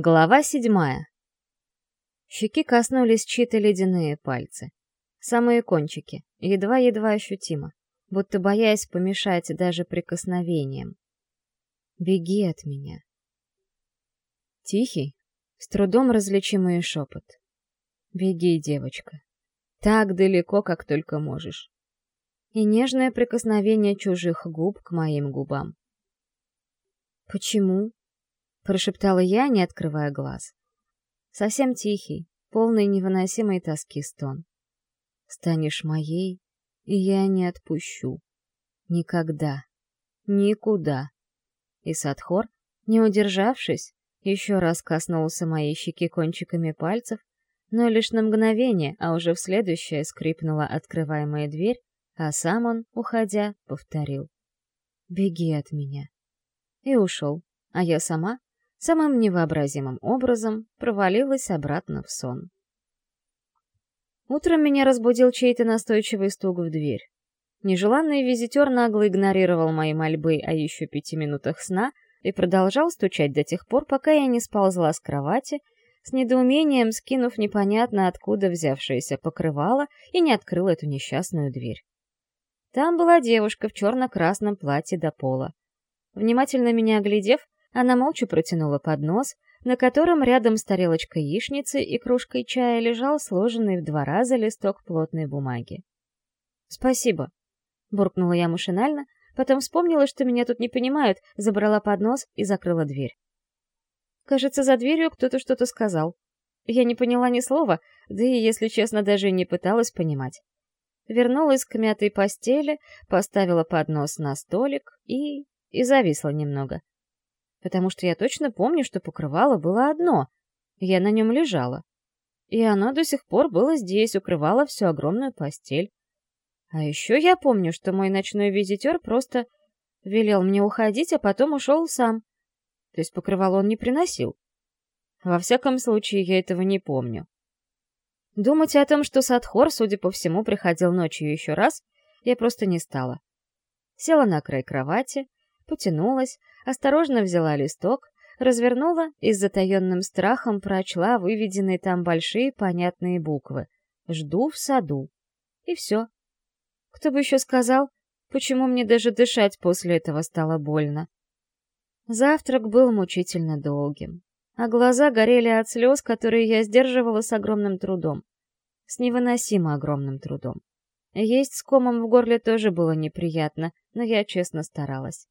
Глава седьмая. Щеки коснулись чьи-то ледяные пальцы. Самые кончики, едва-едва ощутимо, будто боясь помешать даже прикосновением. «Беги от меня». Тихий, с трудом различимый шепот. «Беги, девочка. Так далеко, как только можешь». И нежное прикосновение чужих губ к моим губам. «Почему?» Прошептала я, не открывая глаз. Совсем тихий, полный невыносимой тоски стон. Станешь моей, и я не отпущу. Никогда. Никуда. И Садхор, не удержавшись, еще раз коснулся моей щеки кончиками пальцев, но лишь на мгновение, а уже в следующее скрипнула открываемая дверь, а сам он, уходя, повторил. «Беги от меня». И ушел, а я сама, самым невообразимым образом провалилась обратно в сон. Утром меня разбудил чей-то настойчивый стук в дверь. Нежеланный визитер нагло игнорировал мои мольбы о еще пяти минутах сна и продолжал стучать до тех пор, пока я не сползла с кровати, с недоумением скинув непонятно откуда взявшееся покрывало и не открыл эту несчастную дверь. Там была девушка в черно-красном платье до пола. Внимательно меня оглядев, она молча протянула поднос, на котором рядом с тарелочкой яичницы и кружкой чая лежал сложенный в два раза листок плотной бумаги. «Спасибо», — буркнула я машинально, потом вспомнила, что меня тут не понимают, забрала поднос и закрыла дверь. Кажется, за дверью кто-то что-то сказал. Я не поняла ни слова, да и, если честно, даже не пыталась понимать. Вернулась к мятой постели, поставила поднос на столик и... и зависла немного потому что я точно помню, что покрывало было одно, я на нем лежала. И оно до сих пор было здесь, укрывало всю огромную постель. А еще я помню, что мой ночной визитер просто велел мне уходить, а потом ушел сам. То есть покрывало он не приносил. Во всяком случае, я этого не помню. Думать о том, что Садхор, судя по всему, приходил ночью еще раз, я просто не стала. Села на край кровати, потянулась, осторожно взяла листок, развернула и с затаенным страхом прочла выведенные там большие понятные буквы «Жду в саду». И все. Кто бы еще сказал, почему мне даже дышать после этого стало больно. Завтрак был мучительно долгим, а глаза горели от слез, которые я сдерживала с огромным трудом. С невыносимо огромным трудом. Есть с комом в горле тоже было неприятно, но я честно старалась.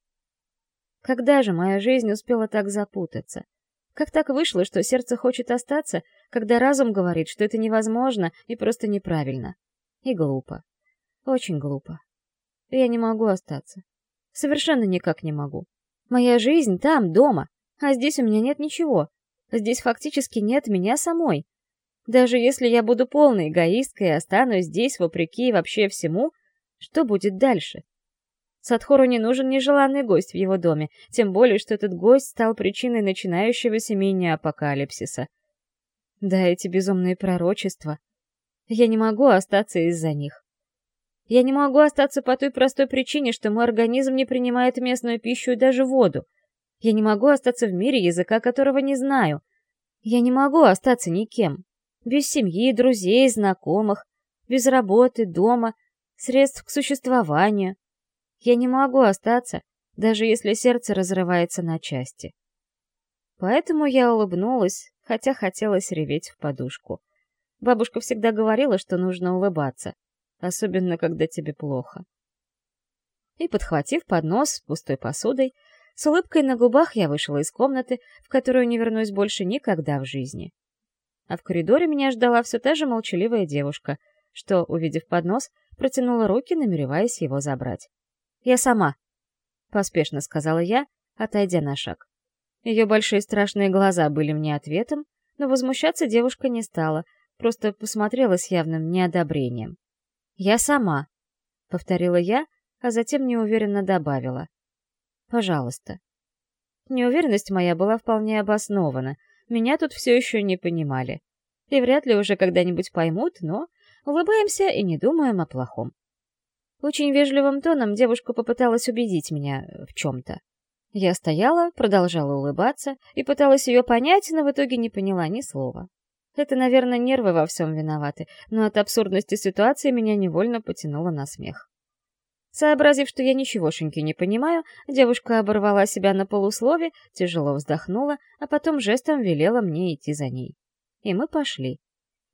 Когда же моя жизнь успела так запутаться? Как так вышло, что сердце хочет остаться, когда разум говорит, что это невозможно и просто неправильно? И глупо. Очень глупо. Я не могу остаться. Совершенно никак не могу. Моя жизнь там, дома, а здесь у меня нет ничего. Здесь фактически нет меня самой. Даже если я буду полной эгоисткой и останусь здесь вопреки вообще всему, что будет дальше? Садхору не нужен нежеланный гость в его доме, тем более, что этот гость стал причиной начинающегося мини-апокалипсиса. Да, эти безумные пророчества. Я не могу остаться из-за них. Я не могу остаться по той простой причине, что мой организм не принимает местную пищу и даже воду. Я не могу остаться в мире, языка которого не знаю. Я не могу остаться никем. Без семьи, друзей, знакомых, без работы, дома, средств к существованию. Я не могу остаться, даже если сердце разрывается на части. Поэтому я улыбнулась, хотя хотелось реветь в подушку. Бабушка всегда говорила, что нужно улыбаться, особенно когда тебе плохо. И, подхватив поднос с пустой посудой, с улыбкой на губах я вышла из комнаты, в которую не вернусь больше никогда в жизни. А в коридоре меня ждала все та же молчаливая девушка, что, увидев поднос, протянула руки, намереваясь его забрать. «Я сама», — поспешно сказала я, отойдя на шаг. Ее большие страшные глаза были мне ответом, но возмущаться девушка не стала, просто посмотрела с явным неодобрением. «Я сама», — повторила я, а затем неуверенно добавила. «Пожалуйста». Неуверенность моя была вполне обоснована, меня тут все еще не понимали. И вряд ли уже когда-нибудь поймут, но улыбаемся и не думаем о плохом. Очень вежливым тоном девушка попыталась убедить меня в чем-то. Я стояла, продолжала улыбаться и пыталась ее понять, но в итоге не поняла ни слова. Это, наверное, нервы во всем виноваты, но от абсурдности ситуации меня невольно потянуло на смех. Сообразив, что я ничегошеньки не понимаю, девушка оборвала себя на полуслове, тяжело вздохнула, а потом жестом велела мне идти за ней. И мы пошли.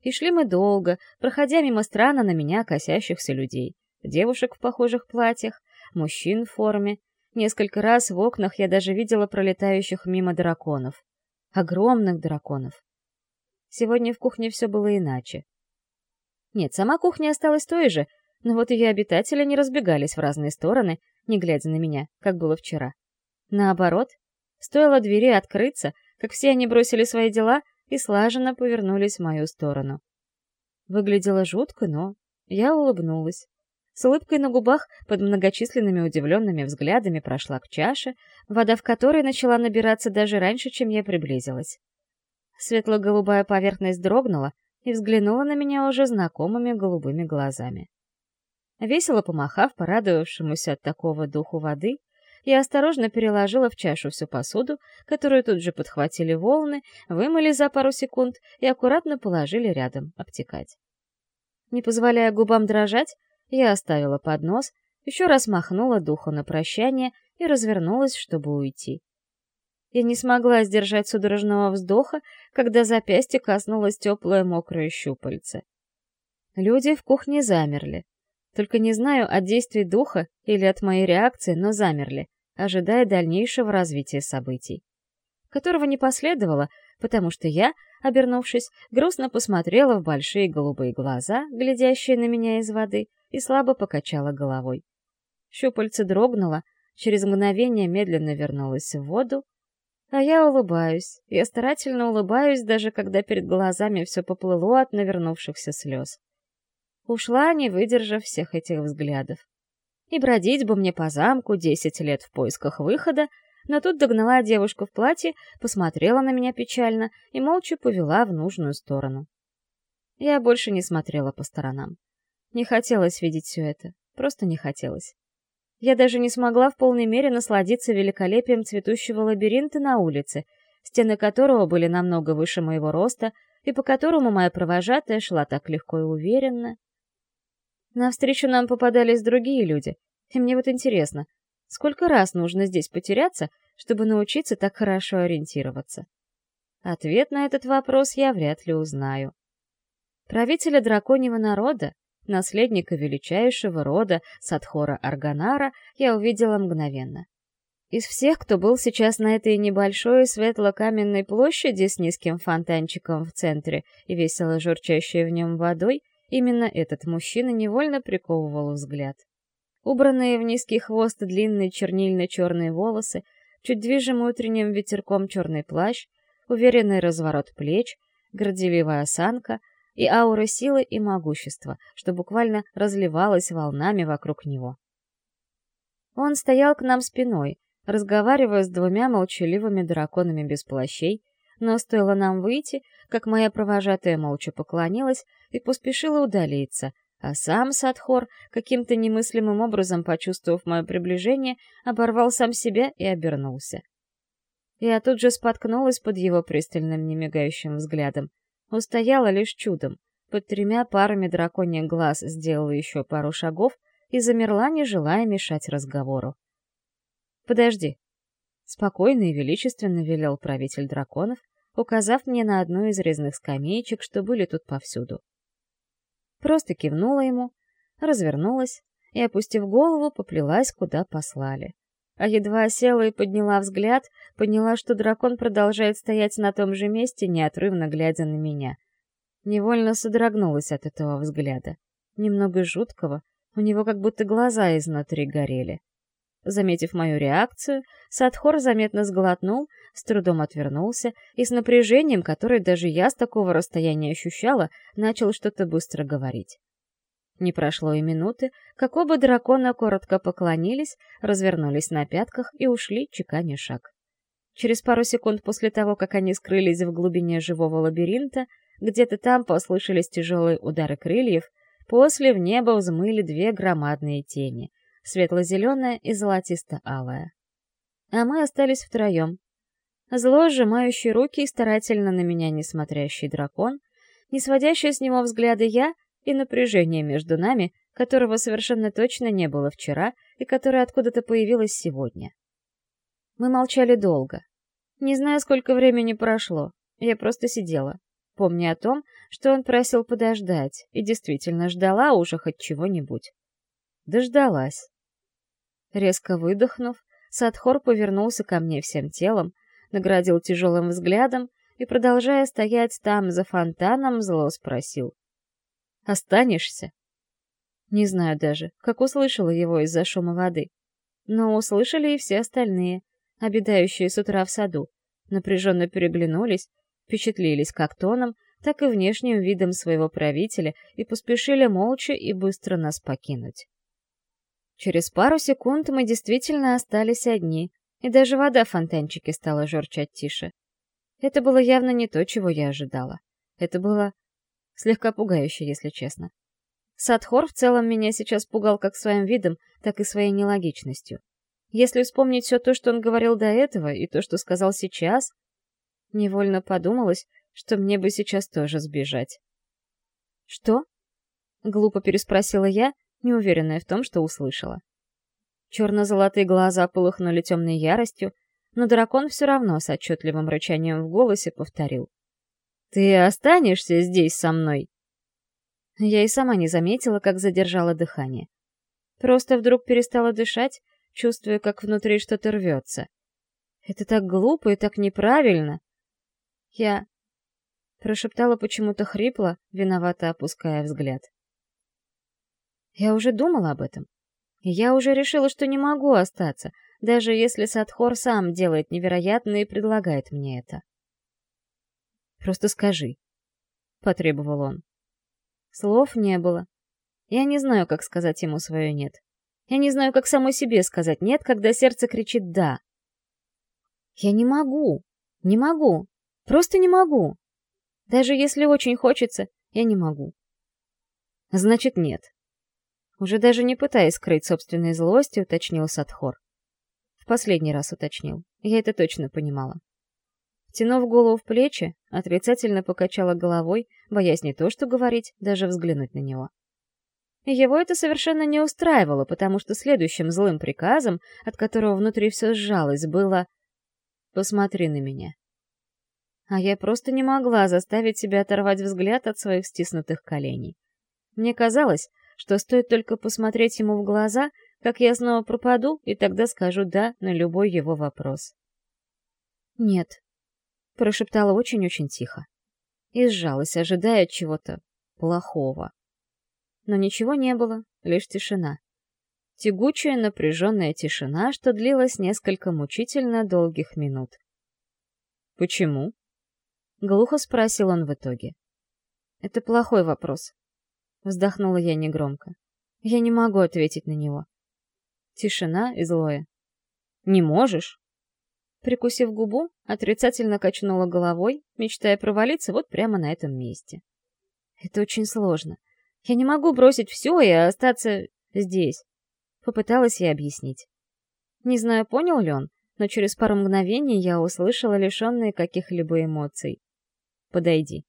И шли мы долго, проходя мимо странно на меня косящихся людей. Девушек в похожих платьях, мужчин в форме. Несколько раз в окнах я даже видела пролетающих мимо драконов. Огромных драконов. Сегодня в кухне все было иначе. Нет, сама кухня осталась той же, но вот ее обитатели не разбегались в разные стороны, не глядя на меня, как было вчера. Наоборот, стоило двери открыться, как все они бросили свои дела и слаженно повернулись в мою сторону. Выглядело жутко, но я улыбнулась. С улыбкой на губах под многочисленными удивленными взглядами прошла к чаше, вода в которой начала набираться даже раньше, чем я приблизилась. Светло-голубая поверхность дрогнула и взглянула на меня уже знакомыми голубыми глазами. Весело помахав порадовавшемуся от такого духу воды, я осторожно переложила в чашу всю посуду, которую тут же подхватили волны, вымыли за пару секунд и аккуратно положили рядом, обтекать. Не позволяя губам дрожать, я оставила поднос, еще раз махнула духу на прощание и развернулась, чтобы уйти. Я не смогла сдержать судорожного вздоха, когда запястье коснулось теплое мокрое щупальце. Люди в кухне замерли. Только не знаю, от действий духа или от моей реакции, но замерли, ожидая дальнейшего развития событий. Которого не последовало, потому что я, обернувшись, грустно посмотрела в большие голубые глаза, глядящие на меня из воды, и слабо покачала головой. Щупальце дрогнуло, через мгновение медленно вернулось в воду, а я улыбаюсь. Я старательно улыбаюсь, даже когда перед глазами все поплыло от навернувшихся слез. Ушла, не выдержав всех этих взглядов. И бродить бы мне по замку десять лет в поисках выхода, но тут догнала девушка в платье, посмотрела на меня печально и молча повела в нужную сторону. Я больше не смотрела по сторонам. Не хотелось видеть все это, просто не хотелось. Я даже не смогла в полной мере насладиться великолепием цветущего лабиринта на улице, стены которого были намного выше моего роста, и по которому моя провожатая шла так легко и уверенно. Навстречу нам попадались другие люди, и мне вот интересно, сколько раз нужно здесь потеряться, чтобы научиться так хорошо ориентироваться? Ответ на этот вопрос я вряд ли узнаю. Правителя драконьего народа, наследника величайшего рода Садхора Арганара, я увидела мгновенно. Из всех, кто был сейчас на этой небольшой светло-каменной площади с низким фонтанчиком в центре и весело журчащей в нем водой, Именно этот мужчина невольно приковывал взгляд. Убранные в низкий хвост длинные чернильно-черные волосы, чуть движимый утренним ветерком черный плащ, уверенный разворот плеч, горделивая осанка и аура силы и могущества, что буквально разливалась волнами вокруг него. Он стоял к нам спиной, разговаривая с двумя молчаливыми драконами без плащей, но стоило нам выйти, как моя провожатая молча поклонилась и поспешила удалиться, а сам Садхор, каким-то немыслимым образом почувствовав мое приближение, оборвал сам себя и обернулся. Я тут же споткнулась под его пристальным немигающим взглядом. Устояла лишь чудом. Под тремя парами драконьих глаз сделала еще пару шагов и замерла, не желая мешать разговору. «Подожди», — спокойно и величественно велел правитель драконов, указав мне на одну из резных скамеечек, что были тут повсюду. Просто кивнула ему, развернулась и, опустив голову, поплелась, куда послали. А едва села и подняла взгляд, поняла, что дракон продолжает стоять на том же месте, неотрывно глядя на меня. Невольно содрогнулась от этого взгляда. Немного жуткого, у него как будто глаза изнутри горели. Заметив мою реакцию, Садхор заметно сглотнул, с трудом отвернулся и с напряжением, которое даже я с такого расстояния ощущала, начал что-то быстро говорить. Не прошло и минуты, как оба дракона коротко поклонились, развернулись на пятках и ушли, чеканя шаг. Через пару секунд после того, как они скрылись в глубине живого лабиринта, где-то там послышались тяжелые удары крыльев, после в небо взмыли две громадные тени — светло-зеленая и золотисто-алая. а мы остались втроем. Зло сжимающий руки и старательно на меня не смотрящий дракон, не сводящий с него взгляды я и напряжение между нами, которого совершенно точно не было вчера и которое откуда-то появилось сегодня. Мы молчали долго. Не знаю, сколько времени прошло. Я просто сидела, помня о том, что он просил подождать, и действительно ждала уже хоть чего-нибудь. Дождалась. Резко выдохнув, Садхор повернулся ко мне всем телом, наградил тяжелым взглядом и, продолжая стоять там за фонтаном, зло спросил. «Останешься?» Не знаю даже, как услышала его из-за шума воды. Но услышали и все остальные, обедающие с утра в саду, напряженно переглянулись, впечатлились как тоном, так и внешним видом своего правителя и поспешили молча и быстро нас покинуть. Через пару секунд мы действительно остались одни, и даже вода в фонтанчике стала журчать тише. Это было явно не то, чего я ожидала. Это было слегка пугающе, если честно. Садхор в целом меня сейчас пугал как своим видом, так и своей нелогичностью. Если вспомнить все то, что он говорил до этого, и то, что сказал сейчас, невольно подумалось, что мне бы сейчас тоже сбежать. «Что?» — глупо переспросила я, неуверенная в том, что услышала. Черно-золотые глаза полыхнули темной яростью, но дракон все равно с отчетливым рычанием в голосе повторил. «Ты останешься здесь со мной?» Я и сама не заметила, как задержала дыхание. Просто вдруг перестала дышать, чувствуя, как внутри что-то рвется. Это так глупо и так неправильно. Я прошептала почему-то хрипло, виновато опуская взгляд. Я уже думала об этом. я уже решила, что не могу остаться, даже если Садхор сам делает невероятное и предлагает мне это. «Просто скажи», — потребовал он. Слов не было. Я не знаю, как сказать ему свое «нет». Я не знаю, как самой себе сказать «нет», когда сердце кричит «да». Я не могу, не могу, просто не могу. Даже если очень хочется, я не могу. Значит, нет. Уже даже не пытаясь скрыть собственной злости, уточнил Садхор. В последний раз уточнил. Я это точно понимала. Втянув голову в плечи, отрицательно покачала головой, боясь не то что говорить, даже взглянуть на него. Его это совершенно не устраивало, потому что следующим злым приказом, от которого внутри все сжалось, было «посмотри на меня». А я просто не могла заставить себя оторвать взгляд от своих стиснутых коленей. Мне казалось, что стоит только посмотреть ему в глаза, как я снова пропаду, и тогда скажу «да» на любой его вопрос. «Нет», — прошептала очень-очень тихо. И сжалась, ожидая чего-то плохого. Но ничего не было, лишь тишина. Тягучая напряженная тишина, что длилась несколько мучительно долгих минут. «Почему?» — глухо спросил он в итоге. «Это плохой вопрос», Вздохнула я негромко. Я не могу ответить на него. Тишина и злое. «Не можешь?» Прикусив губу, отрицательно качнула головой, мечтая провалиться вот прямо на этом месте. «Это очень сложно. Я не могу бросить все и остаться здесь», — попыталась я объяснить. Не знаю, понял ли он, но через пару мгновений я услышала лишенные каких-либо эмоций. «Подойди».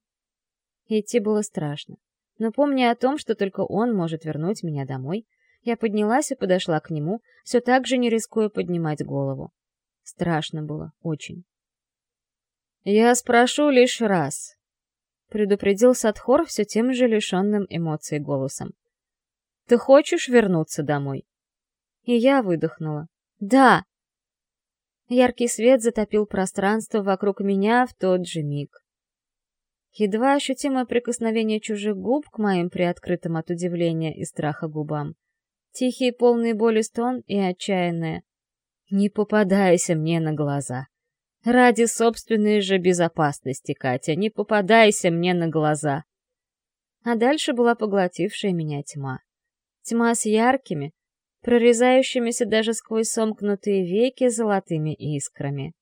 Идти было страшно. Но помня о том, что только он может вернуть меня домой, я поднялась и подошла к нему, все так же не рискуя поднимать голову. Страшно было, очень. «Я спрошу лишь раз», — предупредил Садхор все тем же лишенным эмоций голосом. «Ты хочешь вернуться домой?» И я выдохнула. «Да!» Яркий свет затопил пространство вокруг меня в тот же миг. Едва ощутимое прикосновение чужих губ к моим приоткрытым от удивления и страха губам. Тихий, полный боли стон и отчаянное. «Не попадайся мне на глаза!» «Ради собственной же безопасности, Катя, не попадайся мне на глаза!» А дальше была поглотившая меня тьма. Тьма с яркими, прорезающимися даже сквозь сомкнутые веки золотыми искрами.